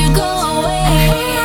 you go away.